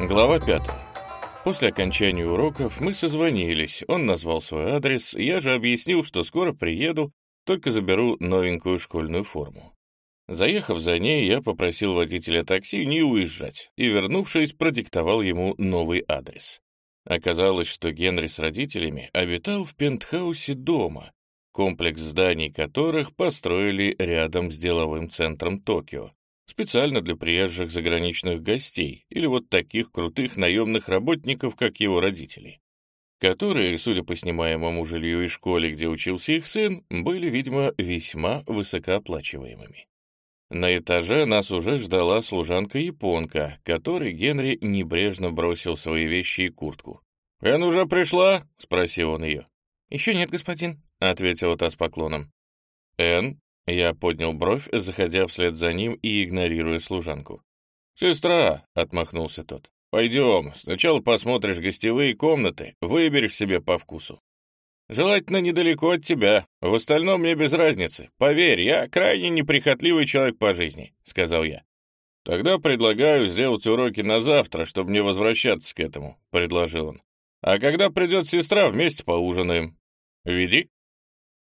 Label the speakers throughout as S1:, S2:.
S1: Глава 5. После окончания уроков мы созвонились, он назвал свой адрес, я же объяснил, что скоро приеду, только заберу новенькую школьную форму. Заехав за ней, я попросил водителя такси не уезжать и, вернувшись, продиктовал ему новый адрес. Оказалось, что Генри с родителями обитал в пентхаусе дома, комплекс зданий которых построили рядом с деловым центром Токио, специально для приезжих заграничных гостей или вот таких крутых наемных работников, как его родители, которые, судя по снимаемому жилью и школе, где учился их сын, были, видимо, весьма высокооплачиваемыми. На этаже нас уже ждала служанка-японка, которой Генри небрежно бросил свои вещи и куртку. «Эн уже пришла?» — спросил он ее.
S2: «Еще нет, господин», —
S1: ответила та с поклоном. «Эн?» Я поднял бровь, заходя вслед за ним и игнорируя служанку. «Сестра!» — отмахнулся тот. «Пойдем, сначала посмотришь гостевые комнаты, выберешь себе по вкусу. Желательно недалеко от тебя, в остальном мне без разницы. Поверь, я крайне неприхотливый человек по жизни», — сказал я. «Тогда предлагаю сделать уроки на завтра, чтобы не возвращаться к этому», — предложил он. «А когда придет сестра, вместе поужинаем. Веди».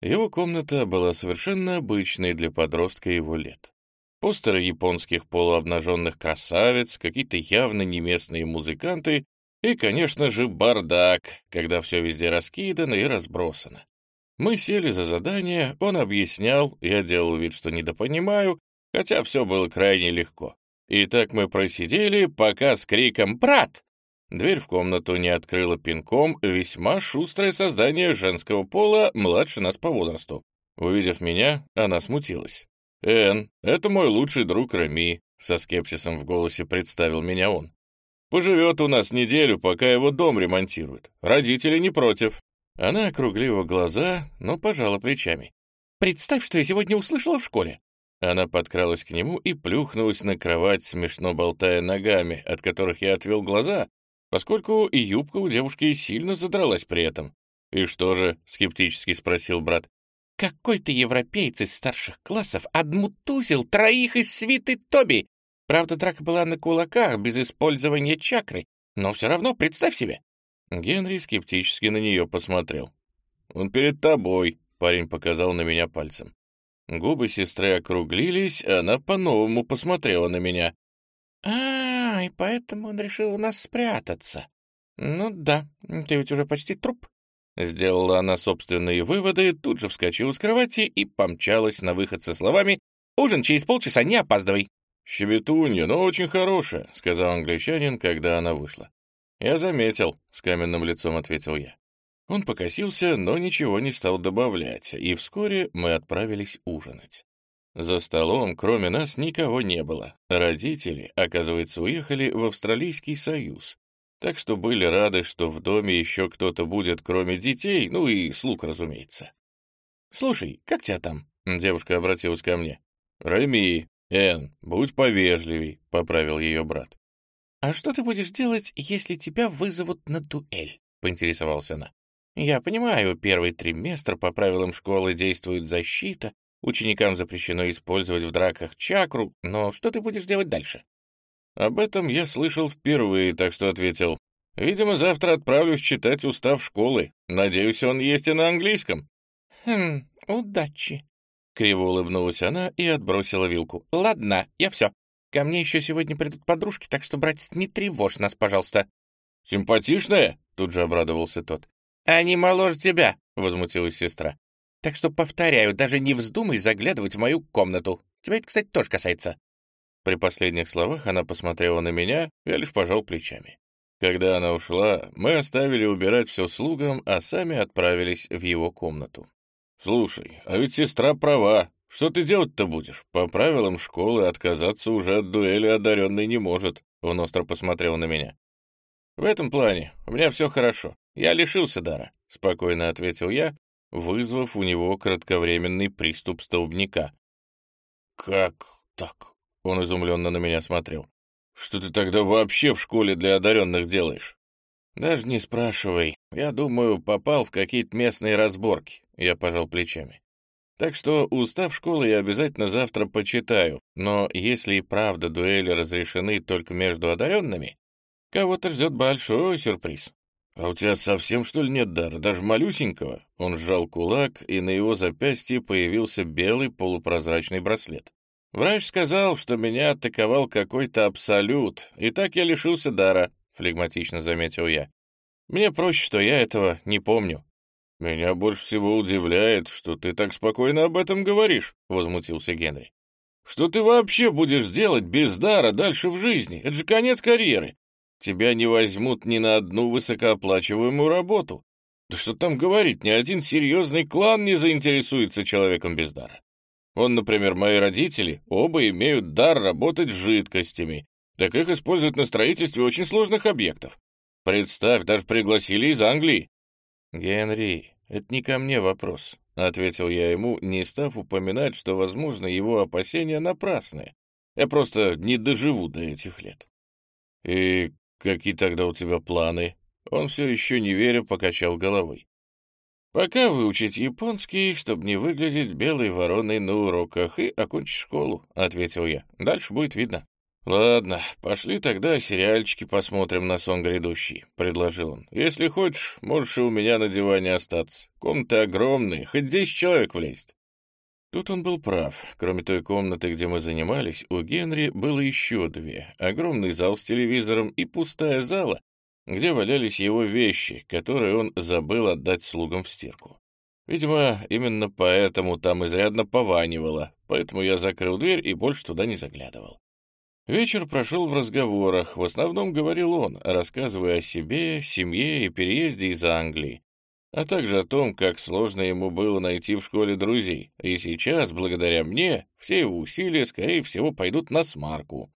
S1: Его комната была совершенно обычной для подростка его лет. Постеры японских полуобнаженных красавиц, какие-то явно не местные музыканты и, конечно же, бардак, когда все везде раскидано и разбросано. Мы сели за задание, он объяснял, я делал вид, что недопонимаю, хотя все было крайне легко. И так мы просидели, пока с криком «Брат!» Дверь в комнату не открыла пинком весьма шустрое создание женского пола, младше нас по возрасту. Увидев меня, она смутилась. «Эн, это мой лучший друг Рами», — со скепсисом в голосе представил меня он. «Поживет у нас неделю, пока его дом ремонтируют. Родители не против». Она округлила глаза, но пожала плечами.
S2: «Представь, что я сегодня услышала в школе».
S1: Она подкралась к нему и плюхнулась на кровать, смешно болтая ногами, от которых я отвел глаза, поскольку и юбка у девушки сильно задралась при этом. «И что же?» — скептически спросил брат.
S2: «Какой-то европеец из старших классов отмутузил троих из свиты Тоби. Правда, драка была на кулаках, без использования чакры, но все равно представь себе».
S1: Генри скептически на нее посмотрел. «Он перед тобой», — парень показал на меня пальцем. Губы сестры округлились, а она по-новому посмотрела на меня.
S2: А, и поэтому он решил у нас спрятаться. Ну да, ты ведь уже почти труп.
S1: Сделала она собственные выводы, тут же вскочила с кровати и помчалась на выход со словами
S2: «Ужин через полчаса, не опаздывай».
S1: «Щебетунья, но очень хорошая», — сказал англичанин, когда она вышла. «Я заметил», — с каменным лицом ответил я. Он покосился, но ничего не стал добавлять, и вскоре мы отправились ужинать. За столом, кроме нас, никого не было. Родители, оказывается, уехали в Австралийский Союз. Так что были рады, что в доме еще кто-то будет, кроме детей, ну и слуг, разумеется.
S2: «Слушай, как тебя там?»
S1: — девушка обратилась ко мне. «Рами, Эн, будь повежливей», — поправил ее брат.
S2: «А что ты будешь делать, если тебя вызовут на дуэль?» — поинтересовалась она. «Я понимаю, первый триместр по правилам школы действует защита, Ученикам запрещено использовать в драках чакру, но что ты будешь делать дальше?
S1: Об этом я слышал впервые, так что ответил. Видимо, завтра отправлюсь читать устав школы. Надеюсь, он есть и на английском.
S2: Хм, удачи.
S1: Криво улыбнулась она и отбросила вилку.
S2: Ладно, я все. Ко мне еще сегодня придут подружки, так что, братец, не тревожь нас, пожалуйста.
S1: Симпатичная? Тут же обрадовался тот.
S2: Они моложе тебя, возмутилась сестра. Так что, повторяю, даже не вздумай заглядывать в мою комнату. Тебя это, кстати, тоже касается».
S1: При последних словах она посмотрела на меня, я лишь пожал плечами. Когда она ушла, мы оставили убирать все слугам, а сами отправились в его комнату. «Слушай, а ведь сестра права. Что ты делать-то будешь? По правилам школы отказаться уже от дуэли одаренный не может», — он остро посмотрел на меня. «В этом плане у меня все хорошо. Я лишился дара», — спокойно ответил я, вызвав у него кратковременный приступ столбняка. «Как так?» — он изумленно на меня смотрел. «Что ты тогда вообще в школе для одаренных делаешь?» «Даже не спрашивай. Я думаю, попал в какие-то местные разборки», — я пожал плечами. «Так что устав школы я обязательно завтра почитаю, но если и правда дуэли разрешены только между одаренными,
S2: Кого-то ждет большой сюрприз.
S1: «А у тебя совсем, что ли, нет дара, даже малюсенького?» Он сжал кулак, и на его запястье появился белый полупрозрачный браслет.
S2: «Врач сказал, что меня атаковал какой-то абсолют, и так я лишился дара», — флегматично заметил я. «Мне проще, что я этого не помню».
S1: «Меня больше всего удивляет, что ты так спокойно об этом говоришь», — возмутился Генри. «Что ты вообще будешь делать без дара дальше в жизни? Это же конец карьеры. Тебя не возьмут ни на одну высокооплачиваемую работу. Да что там говорить, ни один серьезный клан не заинтересуется человеком без дара. Он, например, мои родители, оба имеют дар работать с жидкостями, так их используют на строительстве очень сложных объектов. Представь, даже пригласили из Англии.
S2: «Генри, это не ко мне вопрос», — ответил я ему, не став упоминать, что, возможно, его опасения напрасны. Я просто не доживу до этих лет.
S1: «И «Какие тогда у тебя планы?» Он все еще не веря покачал головой.
S2: «Пока выучить японский, чтобы не выглядеть белой вороной на уроках, и окончить школу», — ответил я. «Дальше будет видно». «Ладно, пошли тогда сериальчики посмотрим на сон грядущий», — предложил он. «Если хочешь, можешь и у меня на диване остаться. Комнаты огромные, хоть десять человек влезет». Тут он был прав. Кроме той комнаты, где мы занимались, у Генри было еще две. Огромный зал с телевизором и пустая зала, где валялись его вещи, которые он забыл отдать слугам в стирку. Видимо, именно поэтому там изрядно пованивало, поэтому я закрыл дверь и больше туда не заглядывал. Вечер прошел в разговорах, в основном говорил он, рассказывая о себе, семье и переезде из Англии, а также о том, как сложно ему было найти в школе друзей, и сейчас, благодаря мне, все его усилия, скорее всего, пойдут на смарку.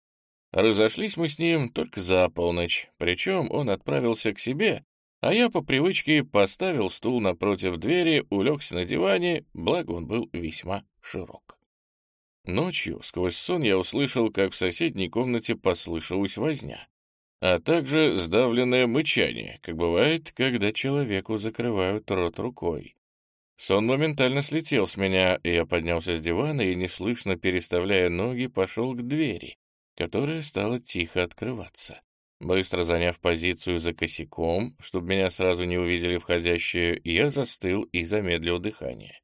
S2: Разошлись мы с ним только за полночь, причем он отправился к себе, а я по привычке поставил стул напротив двери, улегся на диване, благо он был весьма широк. Ночью сквозь сон я услышал, как в соседней комнате послышалась возня а также сдавленное мычание, как бывает, когда человеку закрывают рот рукой. Сон моментально слетел с меня, и я поднялся с дивана и, неслышно переставляя ноги, пошел к двери, которая стала тихо открываться. Быстро заняв позицию за косяком, чтобы меня сразу не увидели входящие, я застыл и замедлил дыхание.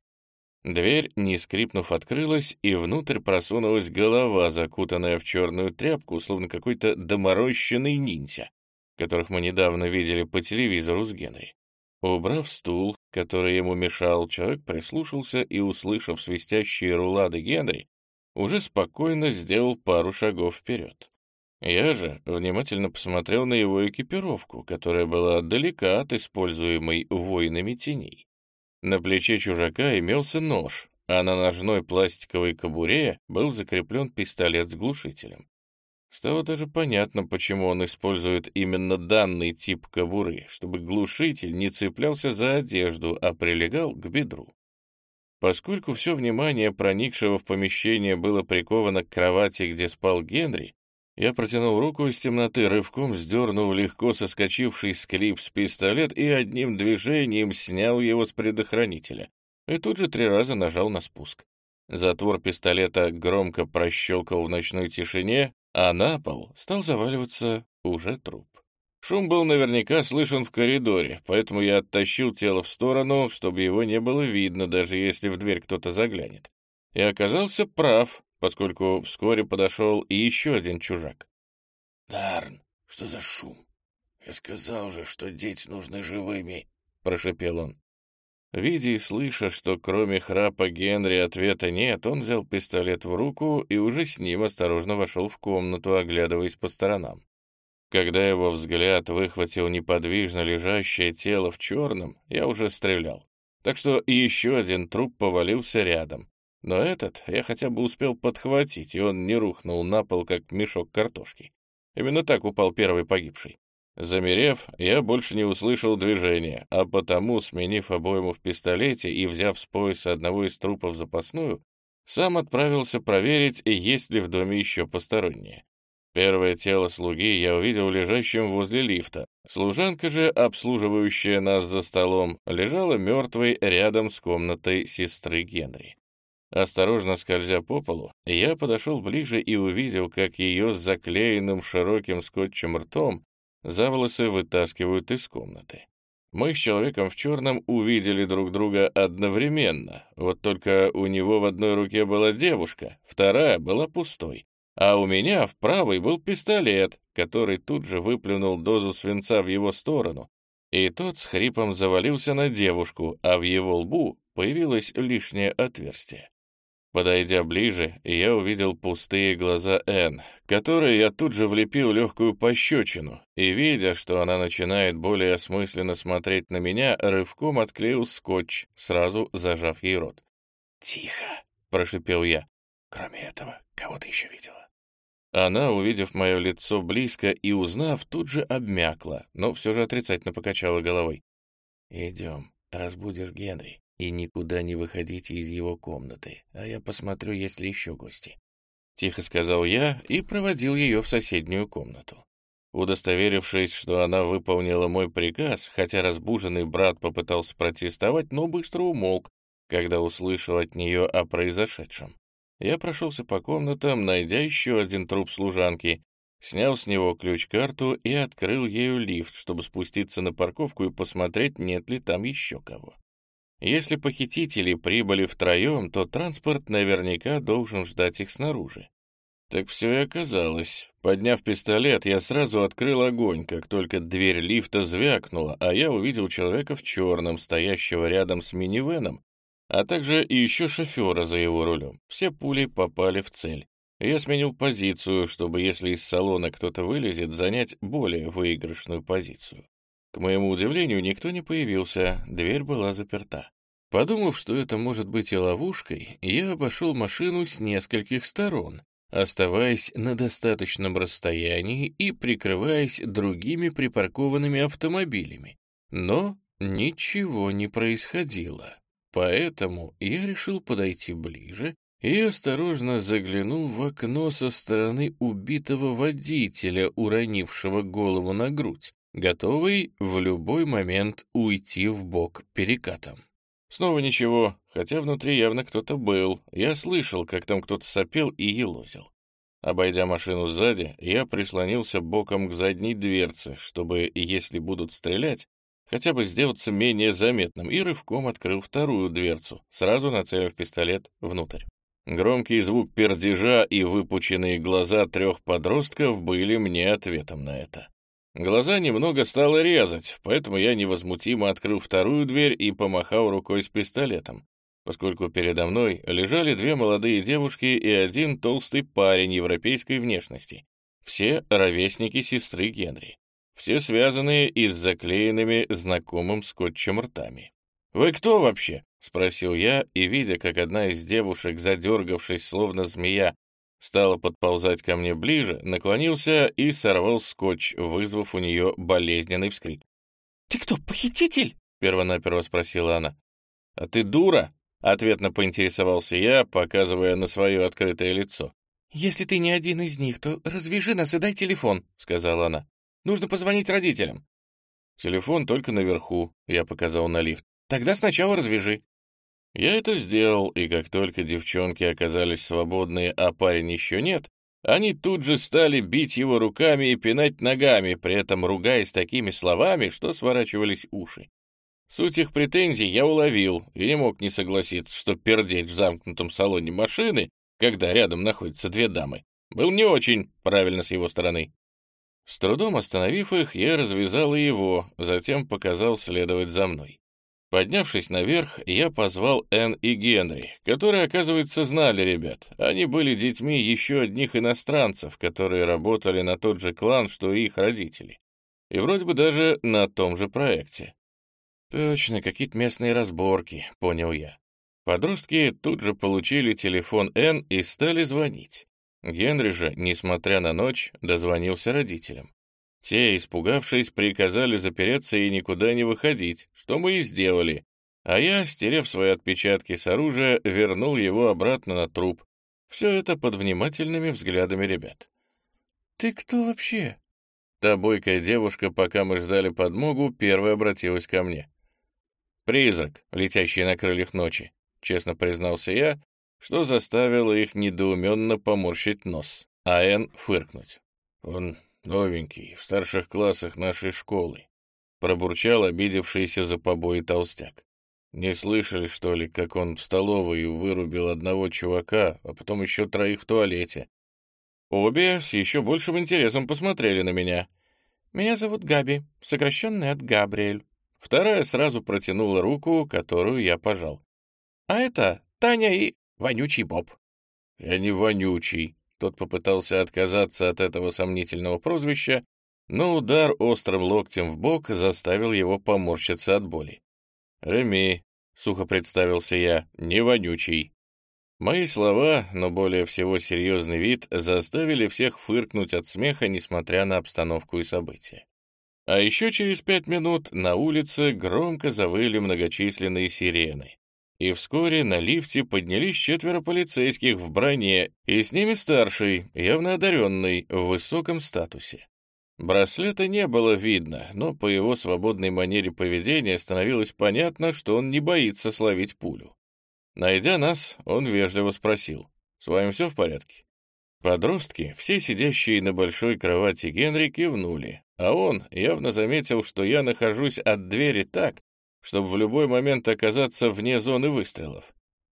S2: Дверь, не скрипнув, открылась, и внутрь просунулась голова, закутанная в черную тряпку, словно какой-то доморощенный ниндзя, которых мы недавно видели по телевизору с Генри. Убрав стул, который ему мешал, человек прислушался и, услышав свистящие рулады Генри, уже спокойно сделал пару шагов вперед. Я же внимательно посмотрел на его экипировку, которая была далека от используемой воинами теней. На плече чужака имелся нож, а на ножной пластиковой кобуре был закреплен пистолет с глушителем. Стало даже понятно, почему он использует именно данный тип кобуры, чтобы глушитель не цеплялся за одежду, а прилегал к бедру. Поскольку все внимание проникшего в помещение было приковано к кровати, где спал Генри, я протянул руку из темноты, рывком сдернул легко соскочивший с клипс пистолет и одним движением снял его с предохранителя. И тут же три раза нажал на спуск. Затвор пистолета громко прощелкал в ночной тишине, а на пол стал заваливаться уже труп. Шум был наверняка слышен в коридоре, поэтому я оттащил тело в сторону, чтобы его не было видно, даже если в дверь кто-то заглянет. И оказался прав, поскольку вскоре подошел и еще один чужак.
S3: «Дарн, что за шум? Я сказал же, что дети нужны живыми», — прошепел он.
S2: Видя и слыша, что кроме храпа Генри ответа нет, он взял пистолет в руку и уже с ним осторожно вошел в комнату, оглядываясь по сторонам. Когда его взгляд выхватил неподвижно лежащее тело в черном, я уже стрелял. Так что еще один труп повалился рядом. Но этот я хотя бы успел подхватить, и он не рухнул на пол, как мешок картошки. Именно так упал первый погибший. Замерев, я больше не услышал движения, а потому, сменив обойму в пистолете и взяв с пояса одного из трупов запасную, сам отправился проверить, есть ли в доме еще посторонние. Первое тело слуги я увидел лежащим возле лифта. Служанка же, обслуживающая нас за столом, лежала мертвой рядом с комнатой сестры Генри. Осторожно скользя по полу, я подошел ближе и увидел, как ее с заклеенным широким скотчем ртом
S1: за волосы вытаскивают из комнаты. Мы с человеком в черном увидели друг друга одновременно, вот только у него в одной руке была девушка, вторая была пустой, а у меня в правой был пистолет, который тут же выплюнул дозу свинца в его сторону, и тот с хрипом завалился на девушку, а в его лбу появилось лишнее отверстие. Подойдя ближе, я увидел пустые глаза Энн, которые я тут же влепил легкую пощечину, и, видя, что она начинает более осмысленно смотреть на меня, рывком отклеил скотч, сразу зажав ей рот.
S3: «Тихо!»
S1: — прошипел я.
S3: «Кроме этого, кого ты еще видела?»
S1: Она, увидев мое лицо близко и узнав, тут же обмякла, но все же отрицательно покачала головой.
S3: «Идем, разбудишь Генри и никуда не выходите из его комнаты, а я посмотрю, есть ли еще гости».
S1: Тихо сказал я и проводил ее в соседнюю комнату. Удостоверившись, что она выполнила мой приказ, хотя разбуженный брат попытался протестовать, но быстро умолк, когда услышал от нее о произошедшем. Я прошелся по комнатам, найдя еще один труп служанки, снял с него ключ-карту и открыл ею лифт, чтобы спуститься на парковку и посмотреть, нет ли там еще кого. Если похитители прибыли втроем, то транспорт наверняка должен ждать их снаружи. Так все и оказалось. Подняв пистолет, я сразу открыл огонь, как только дверь лифта звякнула, а я увидел человека в черном, стоящего рядом с минивеном, а также и еще шофера за его рулем. Все пули попали в цель. Я сменил позицию, чтобы, если из салона кто-то вылезет, занять более выигрышную позицию. К моему удивлению, никто не появился, дверь была заперта. Подумав, что это может быть и ловушкой, я обошел машину с нескольких сторон, оставаясь на достаточном расстоянии и прикрываясь другими припаркованными автомобилями. Но ничего не происходило. Поэтому я решил подойти ближе и осторожно заглянул в окно со стороны убитого водителя, уронившего голову на грудь готовый в любой момент уйти в бок перекатом. Снова ничего, хотя внутри явно кто-то был. Я слышал, как там кто-то сопел и елозил. Обойдя машину сзади, я прислонился боком к задней дверце, чтобы, если будут стрелять, хотя бы сделаться менее заметным, и рывком открыл вторую дверцу, сразу нацелив пистолет внутрь. Громкий звук пердежа и выпученные глаза трех подростков были мне ответом на это. Глаза немного стало резать, поэтому я невозмутимо открыл вторую дверь и помахал рукой с пистолетом, поскольку передо мной лежали две молодые девушки и один толстый парень европейской внешности. Все ровесники сестры Генри. Все связанные и с заклеенными знакомым скотчем ртами. «Вы кто вообще?» — спросил я, и, видя, как одна из девушек, задергавшись, словно змея, стала подползать ко мне ближе, наклонился и сорвал скотч, вызвав у нее болезненный вскрик.
S2: «Ты кто, похититель?»
S1: — первонаперво спросила она. «А ты дура?» — ответно поинтересовался я, показывая на свое открытое лицо.
S2: «Если ты не один из них, то развяжи нас и дай телефон», — сказала она. «Нужно позвонить родителям».
S1: «Телефон только наверху», — я показал на лифт.
S2: «Тогда сначала развяжи».
S1: Я это сделал, и как только девчонки оказались свободные, а парень еще нет, они тут же стали бить его руками и пинать ногами, при этом ругаясь такими словами, что сворачивались уши. Суть их претензий я уловил и не мог не согласиться, что пердеть в замкнутом салоне машины, когда рядом находятся две дамы, был не очень правильно с его стороны. С трудом остановив их, я развязал и его, затем показал следовать за мной. Поднявшись наверх, я позвал Энн и Генри, которые, оказывается, знали ребят. Они были детьми еще одних иностранцев, которые работали на тот же клан, что и их родители. И вроде бы даже на том же проекте. Точно, какие-то местные разборки, понял я. Подростки тут же получили телефон Энн и стали звонить. Генри же, несмотря на ночь, дозвонился родителям. Те, испугавшись, приказали запереться и никуда не выходить, что мы и сделали. А я, стерев свои отпечатки с оружия, вернул его обратно на труп. Все это под внимательными взглядами ребят.
S2: «Ты кто вообще?»
S1: Та бойкая девушка, пока мы ждали подмогу, первая обратилась ко мне. «Призрак, летящий на крыльях ночи», — честно признался я, что заставило их недоуменно поморщить нос, а Энн фыркнуть. «Он новенький, в старших классах нашей школы», — пробурчал обидевшийся за побои толстяк. «Не слышали, что ли, как он в столовой вырубил одного чувака, а потом еще троих в туалете?» Обе с еще большим интересом посмотрели на меня. «Меня зовут Габи, сокращенный от Габриэль». Вторая сразу протянула руку, которую я пожал. «А это Таня и вонючий Боб». «Я не вонючий», тот попытался отказаться от этого сомнительного прозвища, но удар острым локтем в бок заставил его поморщиться от боли. «Реми», — сухо представился я, — «не вонючий». Мои слова, но более всего серьезный вид, заставили всех фыркнуть от смеха, несмотря на обстановку и события. А еще через пять минут на улице громко завыли многочисленные сирены и вскоре на лифте поднялись четверо полицейских в броне, и с ними старший, явно одаренный, в высоком статусе. Браслета не было видно, но по его свободной манере поведения становилось понятно, что он не боится словить пулю. Найдя нас, он вежливо спросил, «С вами все в порядке?» Подростки, все сидящие на большой кровати Генри, кивнули, а он явно заметил, что я нахожусь от двери так, чтобы в любой момент оказаться вне зоны выстрелов.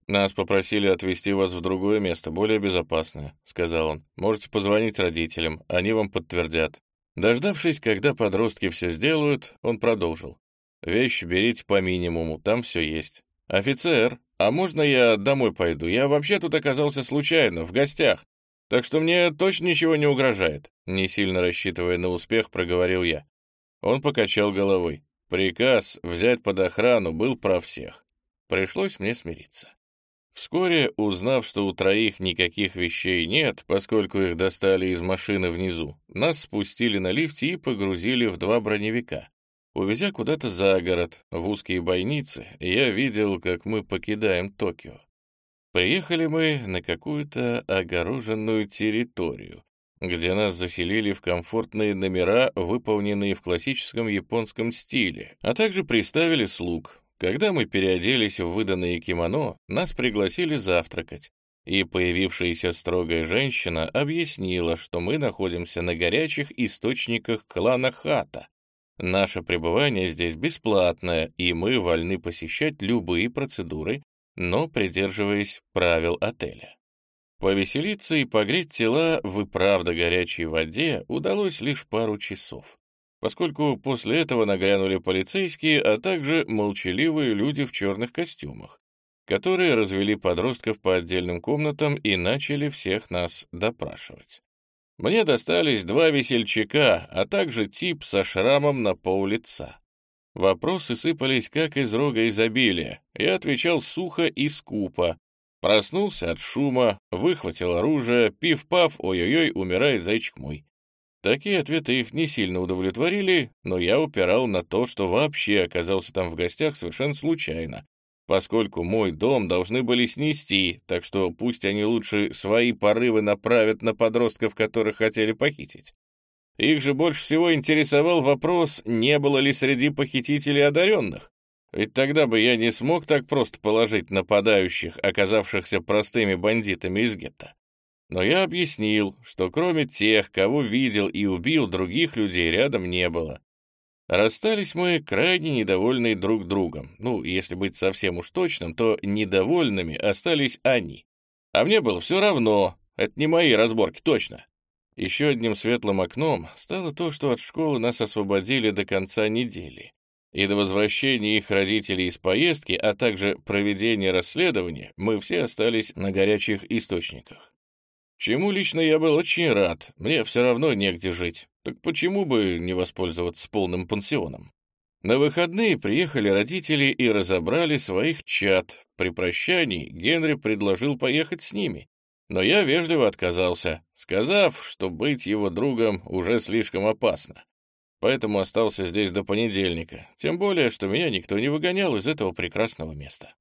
S1: «Нас попросили отвезти вас в другое место, более безопасное», — сказал он. «Можете позвонить родителям, они вам подтвердят». Дождавшись, когда подростки все сделают, он продолжил. «Вещи берите по минимуму, там все есть». «Офицер, а можно я домой пойду? Я вообще тут оказался случайно, в гостях. Так что мне точно ничего не угрожает», — не сильно рассчитывая на успех, проговорил я. Он покачал головой. Приказ взять под охрану был про всех. Пришлось мне смириться. Вскоре, узнав, что у троих никаких вещей нет, поскольку их достали из машины внизу, нас спустили на лифте и погрузили в два броневика. Увезя куда-то за город, в узкие бойницы, я видел, как мы покидаем Токио. Приехали мы на какую-то огороженную территорию, где нас заселили в комфортные номера, выполненные в классическом японском стиле, а также приставили слуг. Когда мы переоделись в выданные кимоно, нас пригласили завтракать, и появившаяся строгая женщина объяснила, что мы находимся на горячих источниках клана Хата. Наше пребывание здесь бесплатное, и мы вольны посещать любые процедуры, но придерживаясь правил отеля. Повеселиться и погреть тела в и правда горячей воде удалось лишь пару часов, поскольку после этого нагрянули полицейские, а также молчаливые люди в черных костюмах, которые развели подростков по отдельным комнатам и начали всех нас допрашивать. Мне достались два весельчака, а также тип со шрамом на пол лица. Вопросы сыпались как из рога изобилия. Я отвечал сухо и скупо, Проснулся от шума, выхватил оружие, пив-пав, ой-ой-ой, умирает зайчик мой. Такие ответы их не сильно удовлетворили, но я упирал на то, что вообще оказался там в гостях совершенно случайно, поскольку мой дом должны были снести, так что пусть они лучше свои порывы направят на подростков, которых хотели похитить. Их же больше всего интересовал вопрос, не было ли среди похитителей одаренных. Ведь тогда бы я не смог так просто положить нападающих, оказавшихся простыми бандитами из гетто. Но я объяснил, что кроме тех, кого видел и убил, других людей рядом не было. Расстались мы крайне недовольные друг другом. Ну, если быть совсем уж точным, то недовольными остались они. А мне было все равно, это не мои разборки, точно. Еще одним светлым окном стало то, что от школы нас освободили до конца недели и до возвращения их родителей из поездки, а также проведения расследования, мы все остались на горячих источниках. Чему лично я был очень рад, мне все равно негде жить, так почему бы не воспользоваться полным пансионом? На выходные приехали родители и разобрали своих чад. При прощании Генри предложил поехать с ними, но я вежливо отказался, сказав, что быть его другом уже слишком опасно поэтому остался здесь до понедельника, тем более, что меня никто не выгонял из этого прекрасного места.